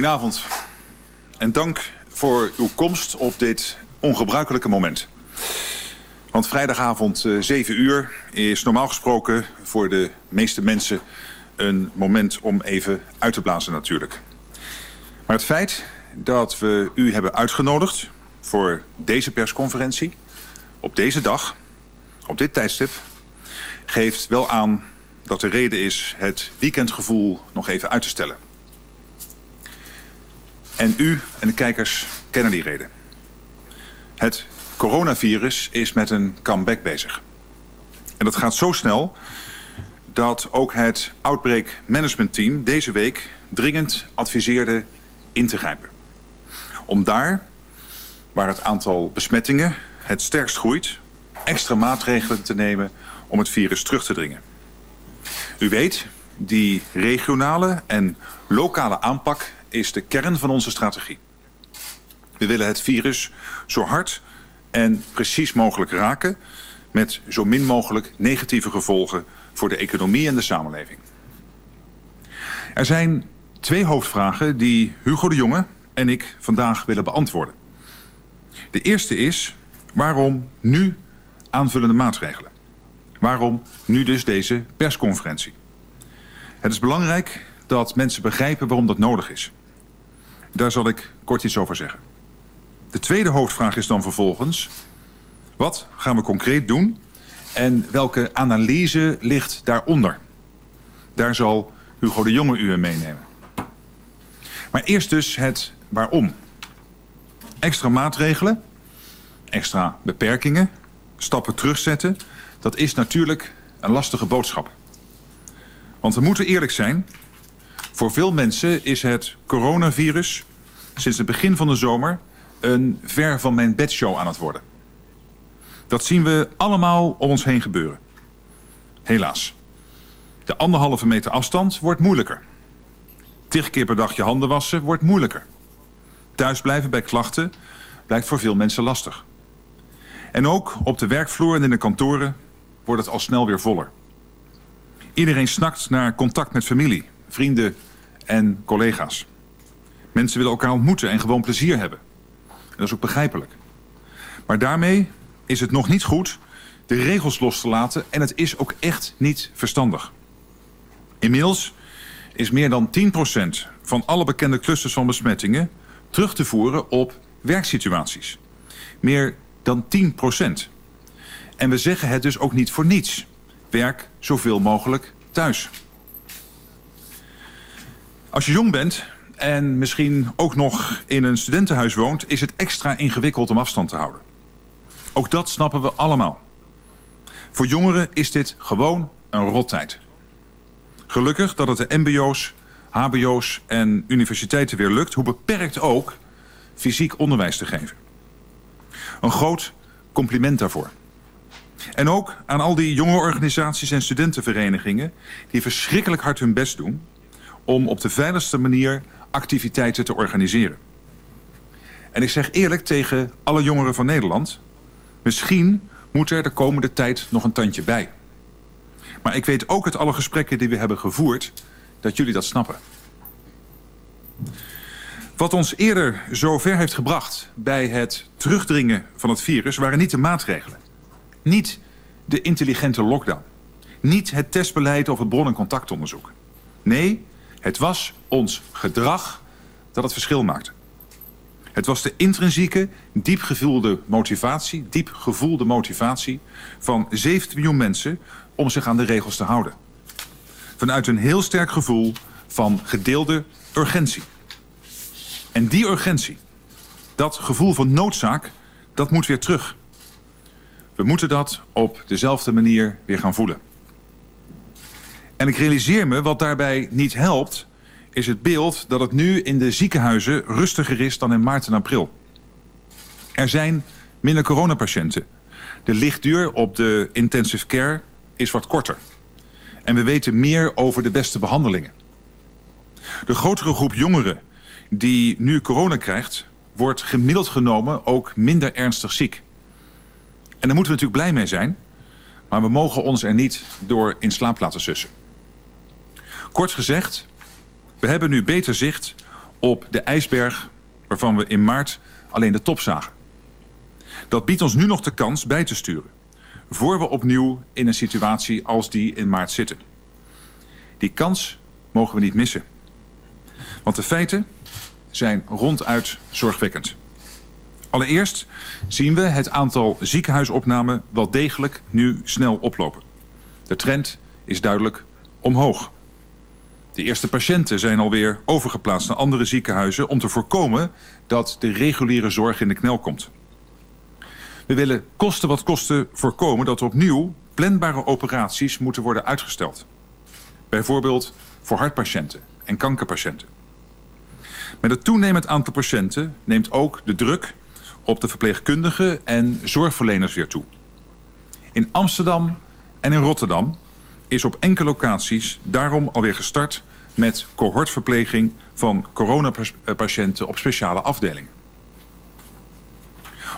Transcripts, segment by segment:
Goedenavond en dank voor uw komst op dit ongebruikelijke moment. Want vrijdagavond uh, 7 uur is normaal gesproken voor de meeste mensen een moment om even uit te blazen natuurlijk. Maar het feit dat we u hebben uitgenodigd voor deze persconferentie op deze dag, op dit tijdstip, geeft wel aan dat de reden is het weekendgevoel nog even uit te stellen. En u en de kijkers kennen die reden. Het coronavirus is met een comeback bezig. En dat gaat zo snel dat ook het Outbreak Management Team deze week dringend adviseerde in te grijpen. Om daar, waar het aantal besmettingen het sterkst groeit, extra maatregelen te nemen om het virus terug te dringen. U weet, die regionale en lokale aanpak is de kern van onze strategie. We willen het virus zo hard en precies mogelijk raken... met zo min mogelijk negatieve gevolgen voor de economie en de samenleving. Er zijn twee hoofdvragen die Hugo de Jonge en ik vandaag willen beantwoorden. De eerste is, waarom nu aanvullende maatregelen? Waarom nu dus deze persconferentie? Het is belangrijk dat mensen begrijpen waarom dat nodig is. Daar zal ik kort iets over zeggen. De tweede hoofdvraag is dan vervolgens... wat gaan we concreet doen en welke analyse ligt daaronder? Daar zal Hugo de Jonge u in meenemen. Maar eerst dus het waarom. Extra maatregelen, extra beperkingen, stappen terugzetten... dat is natuurlijk een lastige boodschap. Want we moeten eerlijk zijn... Voor veel mensen is het coronavirus sinds het begin van de zomer een ver van mijn bedshow aan het worden. Dat zien we allemaal om ons heen gebeuren. Helaas. De anderhalve meter afstand wordt moeilijker. Tig keer per dag je handen wassen wordt moeilijker. Thuisblijven bij klachten blijkt voor veel mensen lastig. En ook op de werkvloer en in de kantoren wordt het al snel weer voller. Iedereen snakt naar contact met familie, vrienden en collega's. Mensen willen elkaar ontmoeten en gewoon plezier hebben. En dat is ook begrijpelijk. Maar daarmee is het nog niet goed de regels los te laten en het is ook echt niet verstandig. Inmiddels is meer dan 10% van alle bekende clusters van besmettingen terug te voeren op werksituaties. Meer dan 10%. En we zeggen het dus ook niet voor niets. Werk zoveel mogelijk thuis. Als je jong bent en misschien ook nog in een studentenhuis woont... is het extra ingewikkeld om afstand te houden. Ook dat snappen we allemaal. Voor jongeren is dit gewoon een rottijd. Gelukkig dat het de mbo's, hbo's en universiteiten weer lukt... hoe beperkt ook fysiek onderwijs te geven. Een groot compliment daarvoor. En ook aan al die jonge organisaties en studentenverenigingen... die verschrikkelijk hard hun best doen om op de veiligste manier activiteiten te organiseren. En ik zeg eerlijk tegen alle jongeren van Nederland... misschien moet er de komende tijd nog een tandje bij. Maar ik weet ook uit alle gesprekken die we hebben gevoerd... dat jullie dat snappen. Wat ons eerder zo ver heeft gebracht bij het terugdringen van het virus... waren niet de maatregelen. Niet de intelligente lockdown. Niet het testbeleid of het bron- en contactonderzoek. Nee, het was ons gedrag dat het verschil maakte. Het was de intrinsieke, diep gevoelde motivatie, diep gevoelde motivatie van 17 miljoen mensen om zich aan de regels te houden. Vanuit een heel sterk gevoel van gedeelde urgentie. En die urgentie, dat gevoel van noodzaak, dat moet weer terug. We moeten dat op dezelfde manier weer gaan voelen. En ik realiseer me, wat daarbij niet helpt... is het beeld dat het nu in de ziekenhuizen rustiger is dan in maart en april. Er zijn minder coronapatiënten. De lichtduur op de intensive care is wat korter. En we weten meer over de beste behandelingen. De grotere groep jongeren die nu corona krijgt... wordt gemiddeld genomen ook minder ernstig ziek. En daar moeten we natuurlijk blij mee zijn... maar we mogen ons er niet door in slaap laten sussen. Kort gezegd, we hebben nu beter zicht op de ijsberg waarvan we in maart alleen de top zagen. Dat biedt ons nu nog de kans bij te sturen. Voor we opnieuw in een situatie als die in maart zitten. Die kans mogen we niet missen. Want de feiten zijn ronduit zorgwekkend. Allereerst zien we het aantal ziekenhuisopnamen wel degelijk nu snel oplopen. De trend is duidelijk omhoog. De eerste patiënten zijn alweer overgeplaatst naar andere ziekenhuizen om te voorkomen dat de reguliere zorg in de knel komt. We willen kosten wat kosten voorkomen dat opnieuw planbare operaties moeten worden uitgesteld. Bijvoorbeeld voor hartpatiënten en kankerpatiënten. Met het toenemend aantal patiënten neemt ook de druk op de verpleegkundigen en zorgverleners weer toe. In Amsterdam en in Rotterdam is op enkele locaties daarom alweer gestart met cohortverpleging van coronapatiënten op speciale afdelingen.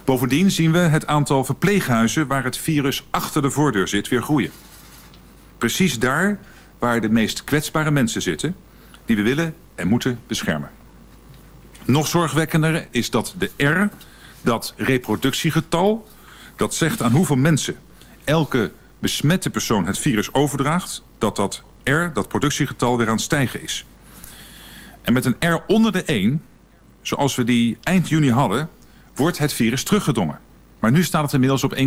Bovendien zien we het aantal verpleeghuizen waar het virus achter de voordeur zit weer groeien. Precies daar waar de meest kwetsbare mensen zitten die we willen en moeten beschermen. Nog zorgwekkender is dat de R, dat reproductiegetal, dat zegt aan hoeveel mensen elke besmette persoon het virus overdraagt, dat dat R, dat productiegetal, weer aan het stijgen is. En met een R onder de 1, zoals we die eind juni hadden, wordt het virus teruggedrongen. Maar nu staat het inmiddels op 1,4.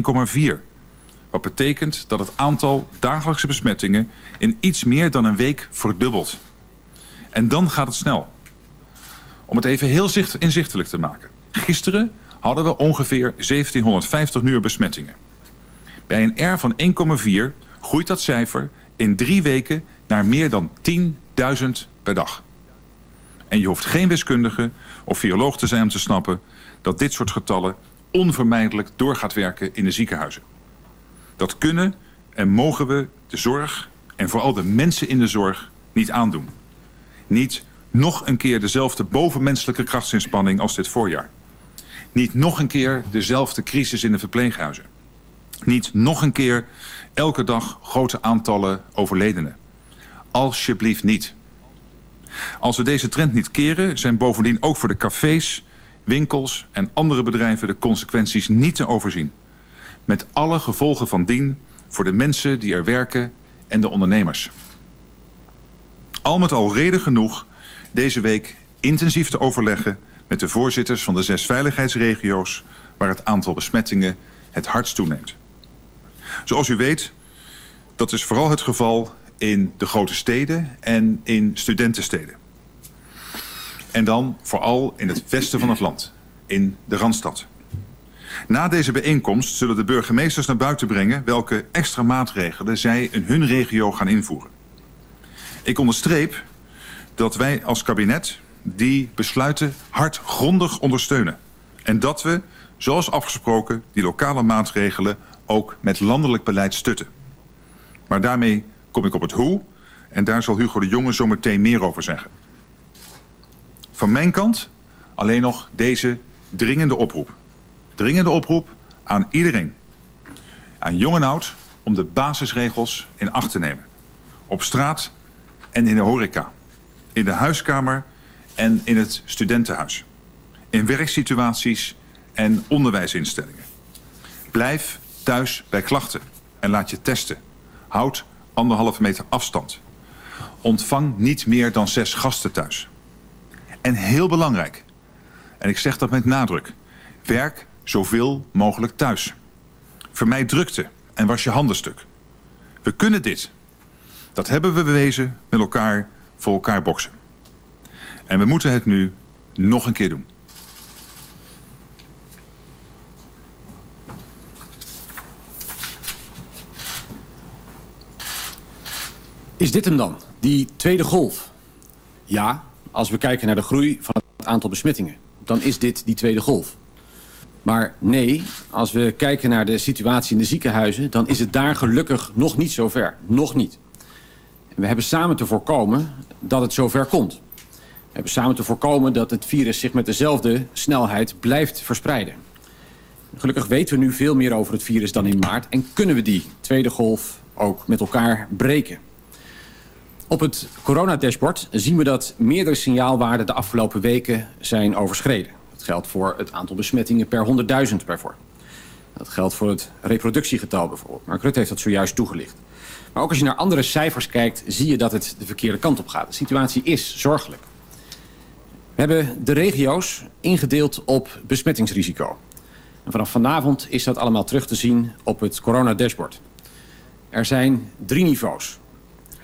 Wat betekent dat het aantal dagelijkse besmettingen in iets meer dan een week verdubbelt. En dan gaat het snel. Om het even heel inzichtelijk te maken. Gisteren hadden we ongeveer 1750 nieuwe besmettingen. Bij een R van 1,4 groeit dat cijfer in drie weken naar meer dan 10.000 per dag. En je hoeft geen wiskundige of viroloog te zijn om te snappen dat dit soort getallen onvermijdelijk door gaat werken in de ziekenhuizen. Dat kunnen en mogen we de zorg en vooral de mensen in de zorg niet aandoen. Niet nog een keer dezelfde bovenmenselijke krachtsinspanning als dit voorjaar. Niet nog een keer dezelfde crisis in de verpleeghuizen. Niet nog een keer elke dag grote aantallen overledenen. Alsjeblieft niet. Als we deze trend niet keren, zijn bovendien ook voor de cafés, winkels en andere bedrijven de consequenties niet te overzien. Met alle gevolgen van dien voor de mensen die er werken en de ondernemers. Al met al reden genoeg deze week intensief te overleggen met de voorzitters van de zes veiligheidsregio's waar het aantal besmettingen het hardst toeneemt. Zoals u weet, dat is vooral het geval in de grote steden en in studentensteden. En dan vooral in het westen van het land, in de Randstad. Na deze bijeenkomst zullen de burgemeesters naar buiten brengen welke extra maatregelen zij in hun regio gaan invoeren. Ik onderstreep dat wij als kabinet die besluiten hardgrondig ondersteunen. En dat we, zoals afgesproken, die lokale maatregelen ook met landelijk beleid stutten. Maar daarmee kom ik op het hoe en daar zal Hugo de Jonge zo meteen meer over zeggen. Van mijn kant alleen nog deze dringende oproep. Dringende oproep aan iedereen. Aan jong en oud om de basisregels in acht te nemen. Op straat en in de horeca. In de huiskamer en in het studentenhuis. In werksituaties en onderwijsinstellingen. Blijf thuis bij klachten en laat je testen. Houd anderhalve meter afstand. Ontvang niet meer dan zes gasten thuis. En heel belangrijk, en ik zeg dat met nadruk, werk zoveel mogelijk thuis. Vermijd drukte en was je handen stuk. We kunnen dit. Dat hebben we bewezen met elkaar voor elkaar boksen. En we moeten het nu nog een keer doen. Is dit hem dan, die tweede golf? Ja, als we kijken naar de groei van het aantal besmettingen. Dan is dit die tweede golf. Maar nee, als we kijken naar de situatie in de ziekenhuizen... dan is het daar gelukkig nog niet zover. Nog niet. we hebben samen te voorkomen dat het zover komt. We hebben samen te voorkomen dat het virus zich met dezelfde snelheid blijft verspreiden. Gelukkig weten we nu veel meer over het virus dan in maart... en kunnen we die tweede golf ook met elkaar breken. Op het coronadashboard zien we dat meerdere signaalwaarden de afgelopen weken zijn overschreden. Dat geldt voor het aantal besmettingen per 100.000 bijvoorbeeld. Dat geldt voor het reproductiegetal bijvoorbeeld. Mark Rutte heeft dat zojuist toegelicht. Maar ook als je naar andere cijfers kijkt, zie je dat het de verkeerde kant op gaat. De situatie is zorgelijk. We hebben de regio's ingedeeld op besmettingsrisico. En vanaf vanavond is dat allemaal terug te zien op het coronadashboard. Er zijn drie niveaus.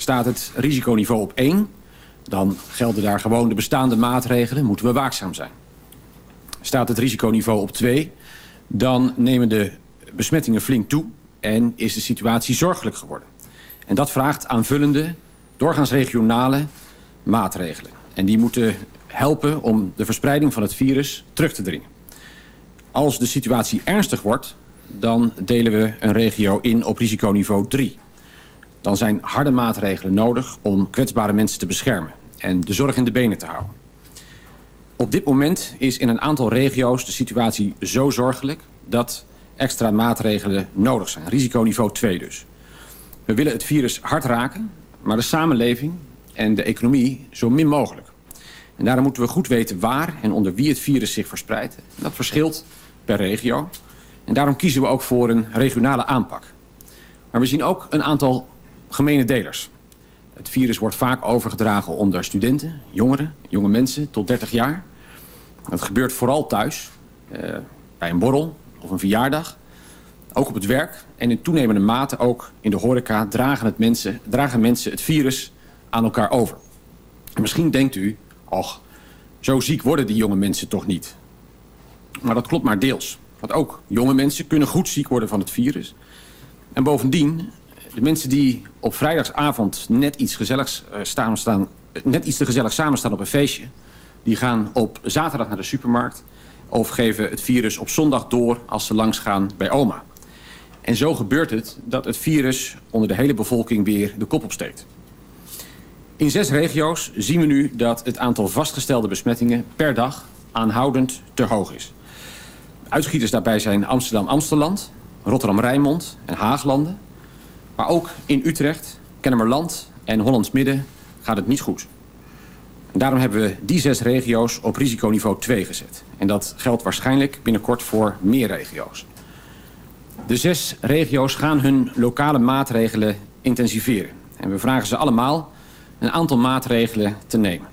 Staat het risiconiveau op 1, dan gelden daar gewoon de bestaande maatregelen, moeten we waakzaam zijn. Staat het risiconiveau op 2, dan nemen de besmettingen flink toe en is de situatie zorgelijk geworden. En dat vraagt aanvullende, doorgaans regionale maatregelen. En die moeten helpen om de verspreiding van het virus terug te dringen. Als de situatie ernstig wordt, dan delen we een regio in op risiconiveau 3. Dan zijn harde maatregelen nodig om kwetsbare mensen te beschermen en de zorg in de benen te houden. Op dit moment is in een aantal regio's de situatie zo zorgelijk dat extra maatregelen nodig zijn. Risiconiveau 2 dus. We willen het virus hard raken, maar de samenleving en de economie zo min mogelijk. En daarom moeten we goed weten waar en onder wie het virus zich verspreidt. Dat verschilt per regio. En daarom kiezen we ook voor een regionale aanpak. Maar we zien ook een aantal gemene delers. Het virus wordt vaak overgedragen onder studenten, jongeren, jonge mensen tot 30 jaar. Dat gebeurt vooral thuis, eh, bij een borrel of een verjaardag. Ook op het werk en in toenemende mate ook in de horeca dragen, het mensen, dragen mensen het virus aan elkaar over. En misschien denkt u, och, zo ziek worden die jonge mensen toch niet. Maar dat klopt maar deels. Want ook jonge mensen kunnen goed ziek worden van het virus. En bovendien, de mensen die op vrijdagsavond net iets, gezelligs, uh, staan, staan, net iets te gezellig samenstaan op een feestje... die gaan op zaterdag naar de supermarkt... of geven het virus op zondag door als ze langsgaan bij oma. En zo gebeurt het dat het virus onder de hele bevolking weer de kop opsteekt. In zes regio's zien we nu dat het aantal vastgestelde besmettingen per dag aanhoudend te hoog is. Uitschieters daarbij zijn Amsterdam-Amsteland, Rotterdam-Rijnmond en Haaglanden. Maar ook in Utrecht, Kennemerland en Hollands Midden gaat het niet goed. Daarom hebben we die zes regio's op risiconiveau 2 gezet. En dat geldt waarschijnlijk binnenkort voor meer regio's. De zes regio's gaan hun lokale maatregelen intensiveren. En we vragen ze allemaal een aantal maatregelen te nemen.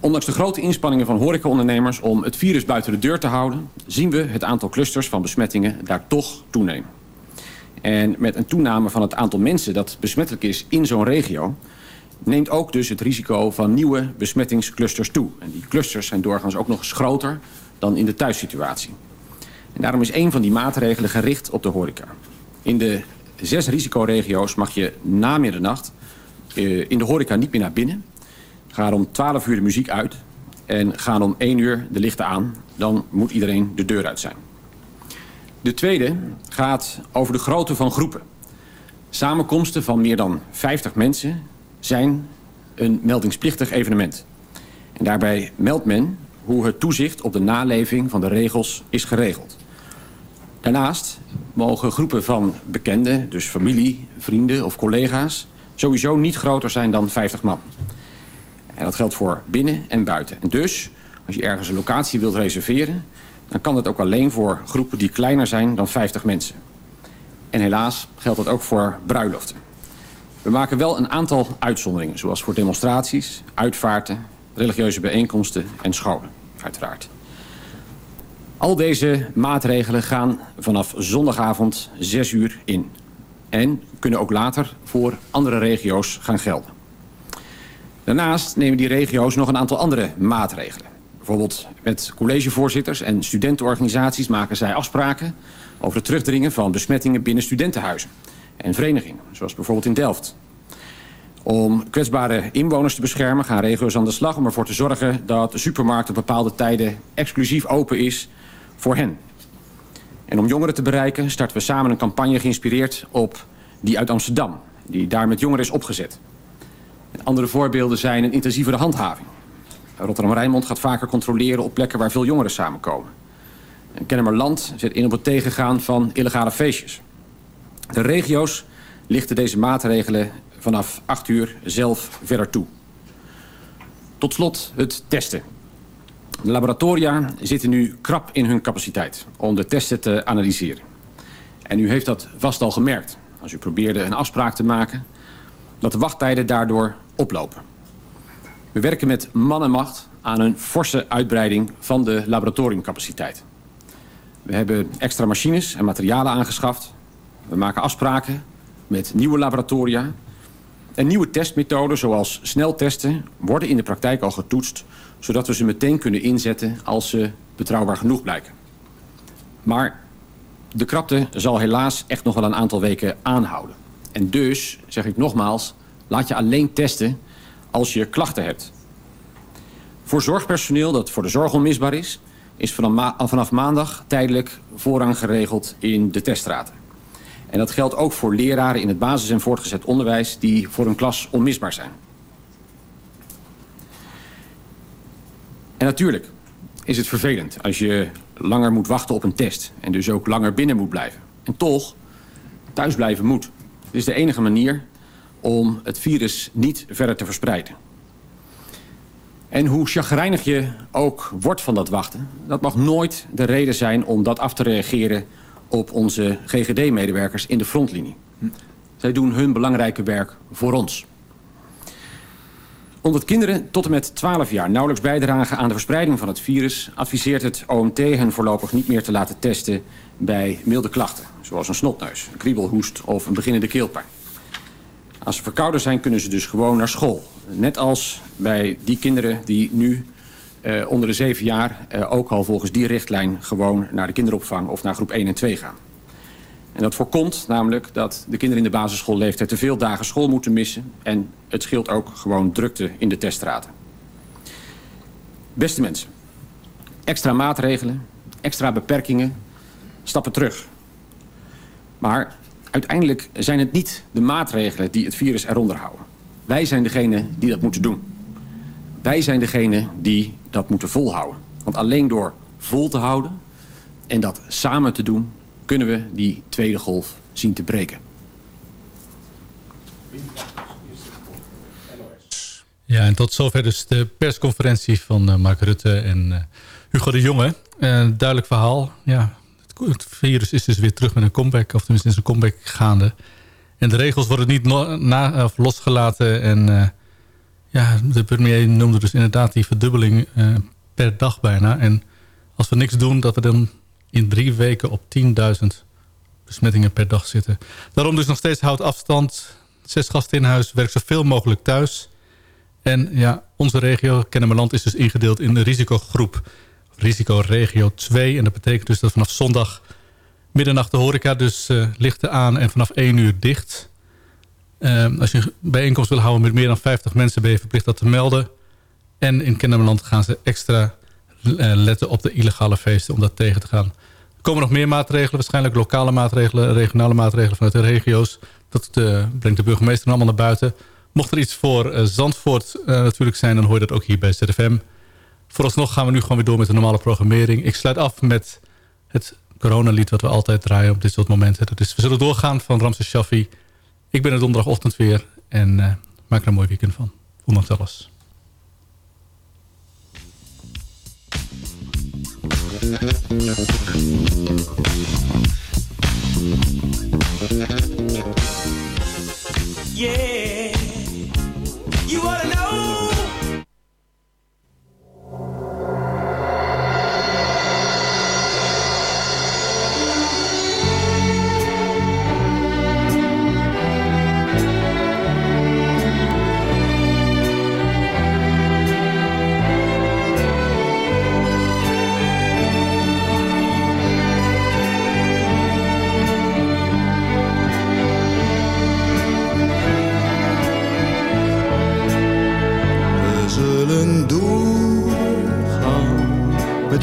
Ondanks de grote inspanningen van horecaondernemers om het virus buiten de deur te houden... zien we het aantal clusters van besmettingen daar toch toenemen. En met een toename van het aantal mensen dat besmettelijk is in zo'n regio... neemt ook dus het risico van nieuwe besmettingsclusters toe. En die clusters zijn doorgaans ook nog eens groter dan in de thuissituatie. En daarom is een van die maatregelen gericht op de horeca. In de zes risicoregio's mag je na middernacht uh, in de horeca niet meer naar binnen. Ga om 12 uur de muziek uit en gaan om 1 uur de lichten aan. Dan moet iedereen de deur uit zijn. De tweede gaat over de grootte van groepen. Samenkomsten van meer dan 50 mensen zijn een meldingsplichtig evenement. En daarbij meldt men hoe het toezicht op de naleving van de regels is geregeld. Daarnaast mogen groepen van bekenden, dus familie, vrienden of collega's... sowieso niet groter zijn dan 50 man. En dat geldt voor binnen en buiten. En dus, als je ergens een locatie wilt reserveren... dan kan dat ook alleen voor groepen die kleiner zijn dan 50 mensen. En helaas geldt dat ook voor bruiloften. We maken wel een aantal uitzonderingen... zoals voor demonstraties, uitvaarten, religieuze bijeenkomsten en scholen, uiteraard. Al deze maatregelen gaan vanaf zondagavond 6 uur in. En kunnen ook later voor andere regio's gaan gelden. Daarnaast nemen die regio's nog een aantal andere maatregelen. Bijvoorbeeld met collegevoorzitters en studentenorganisaties maken zij afspraken... over het terugdringen van besmettingen binnen studentenhuizen en verenigingen. Zoals bijvoorbeeld in Delft. Om kwetsbare inwoners te beschermen gaan regio's aan de slag... om ervoor te zorgen dat de supermarkt op bepaalde tijden exclusief open is voor hen. En om jongeren te bereiken starten we samen een campagne geïnspireerd op die uit Amsterdam. Die daar met jongeren is opgezet. Andere voorbeelden zijn een intensievere handhaving. Rotterdam-Rijnmond gaat vaker controleren op plekken waar veel jongeren samenkomen. En Kennemerland zet in op het tegengaan van illegale feestjes. De regio's lichten deze maatregelen vanaf 8 uur zelf verder toe. Tot slot het testen. De laboratoria zitten nu krap in hun capaciteit om de testen te analyseren. En u heeft dat vast al gemerkt als u probeerde een afspraak te maken... dat de wachttijden daardoor oplopen. We werken met man en macht aan een forse uitbreiding van de laboratoriumcapaciteit. We hebben extra machines en materialen aangeschaft. We maken afspraken met nieuwe laboratoria. En nieuwe testmethoden, zoals sneltesten, worden in de praktijk al getoetst... zodat we ze meteen kunnen inzetten als ze betrouwbaar genoeg blijken. Maar de krapte zal helaas echt nog wel een aantal weken aanhouden. En dus, zeg ik nogmaals, laat je alleen testen als je klachten hebt. Voor zorgpersoneel dat voor de zorg onmisbaar is... is vanaf maandag tijdelijk voorrang geregeld in de teststraten. En dat geldt ook voor leraren in het basis- en voortgezet onderwijs... die voor hun klas onmisbaar zijn. En natuurlijk is het vervelend als je langer moet wachten op een test... en dus ook langer binnen moet blijven. En toch, thuis blijven moet. Het is de enige manier om het virus niet verder te verspreiden. En hoe chagrijnig je ook wordt van dat wachten... dat mag nooit de reden zijn om dat af te reageren... op onze GGD-medewerkers in de frontlinie. Zij doen hun belangrijke werk voor ons. Omdat kinderen tot en met 12 jaar nauwelijks bijdragen aan de verspreiding van het virus... adviseert het OMT hen voorlopig niet meer te laten testen bij milde klachten. Zoals een snotneus, een kriebelhoest of een beginnende keelpijn. Als ze verkouden zijn, kunnen ze dus gewoon naar school. Net als bij die kinderen die nu uh, onder de zeven jaar... Uh, ook al volgens die richtlijn gewoon naar de kinderopvang... of naar groep 1 en 2 gaan. En dat voorkomt namelijk dat de kinderen in de basisschoolleeftijd... te veel dagen school moeten missen. En het scheelt ook gewoon drukte in de teststraten. Beste mensen, extra maatregelen, extra beperkingen, stappen terug. Maar uiteindelijk zijn het niet de maatregelen die het virus eronder houden. Wij zijn degene die dat moeten doen. Wij zijn degene die dat moeten volhouden. Want alleen door vol te houden en dat samen te doen... kunnen we die tweede golf zien te breken. Ja, en tot zover dus de persconferentie van uh, Mark Rutte en uh, Hugo de Jonge. Uh, duidelijk verhaal. Ja, het virus is dus weer terug met een comeback. Of tenminste is een comeback gaande. En de regels worden niet losgelaten. En uh, ja, de premier noemde dus inderdaad die verdubbeling uh, per dag bijna. En als we niks doen, dat we dan in drie weken op 10.000 besmettingen per dag zitten. Daarom dus nog steeds houdt afstand. Zes gasten in huis, werk zoveel mogelijk thuis. En ja, onze regio, Kennemerland, is dus ingedeeld in de risicogroep risicoregio 2. En dat betekent dus dat vanaf zondag middernacht de horeca dus uh, lichten aan en vanaf 1 uur dicht. Uh, als je een bijeenkomst wil houden met meer dan 50 mensen ben je verplicht dat te melden. En in Kennemerland gaan ze extra uh, letten op de illegale feesten om dat tegen te gaan. Er komen nog meer maatregelen, waarschijnlijk lokale maatregelen, regionale maatregelen vanuit de regio's. Dat brengt de burgemeester allemaal naar buiten. Mocht er iets voor Zandvoort natuurlijk zijn, dan hoor je dat ook hier bij ZFM. Vooralsnog gaan we nu gewoon weer door met de normale programmering. Ik sluit af met het coronalied wat we altijd draaien op dit soort momenten. Is We zullen doorgaan van Ramses Shaffi. Ik ben er donderdagochtend weer en uh, maak er een mooi weekend van. Ondanks alles. Yeah,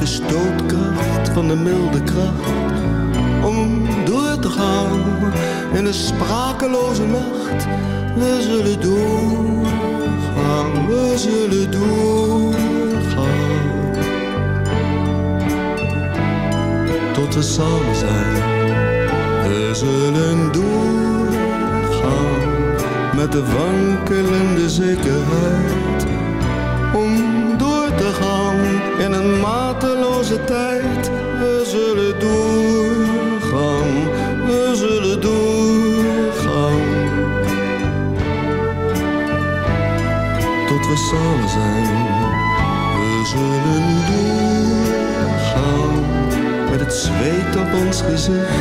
de stootkracht van de milde kracht om door te gaan in de sprakeloze macht. We zullen doorgaan, we zullen doorgaan tot we samen zijn. We zullen doorgaan met de wankelende zekerheid om door te gaan in een mateloze tijd. We zullen doorgaan, we zullen doorgaan. Tot we samen zijn, we zullen doorgaan. Met het zweet op ons gezicht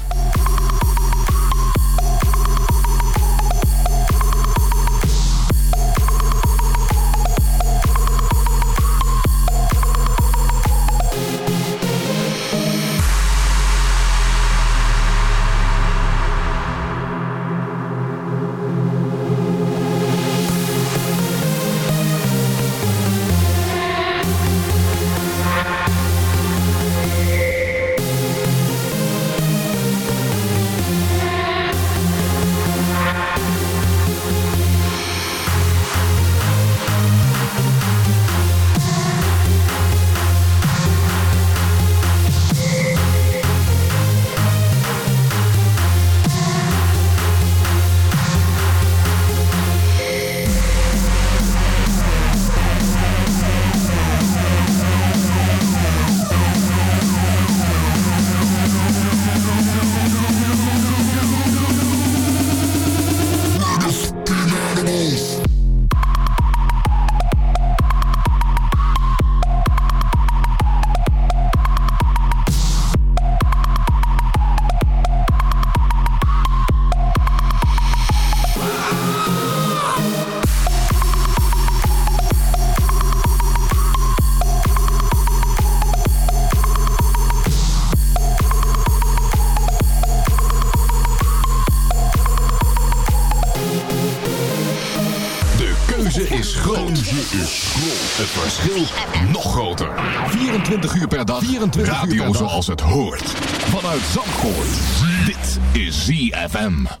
24 radio uur per dag. zoals het hoort. Vanuit Zandvoort. Dit is ZFM.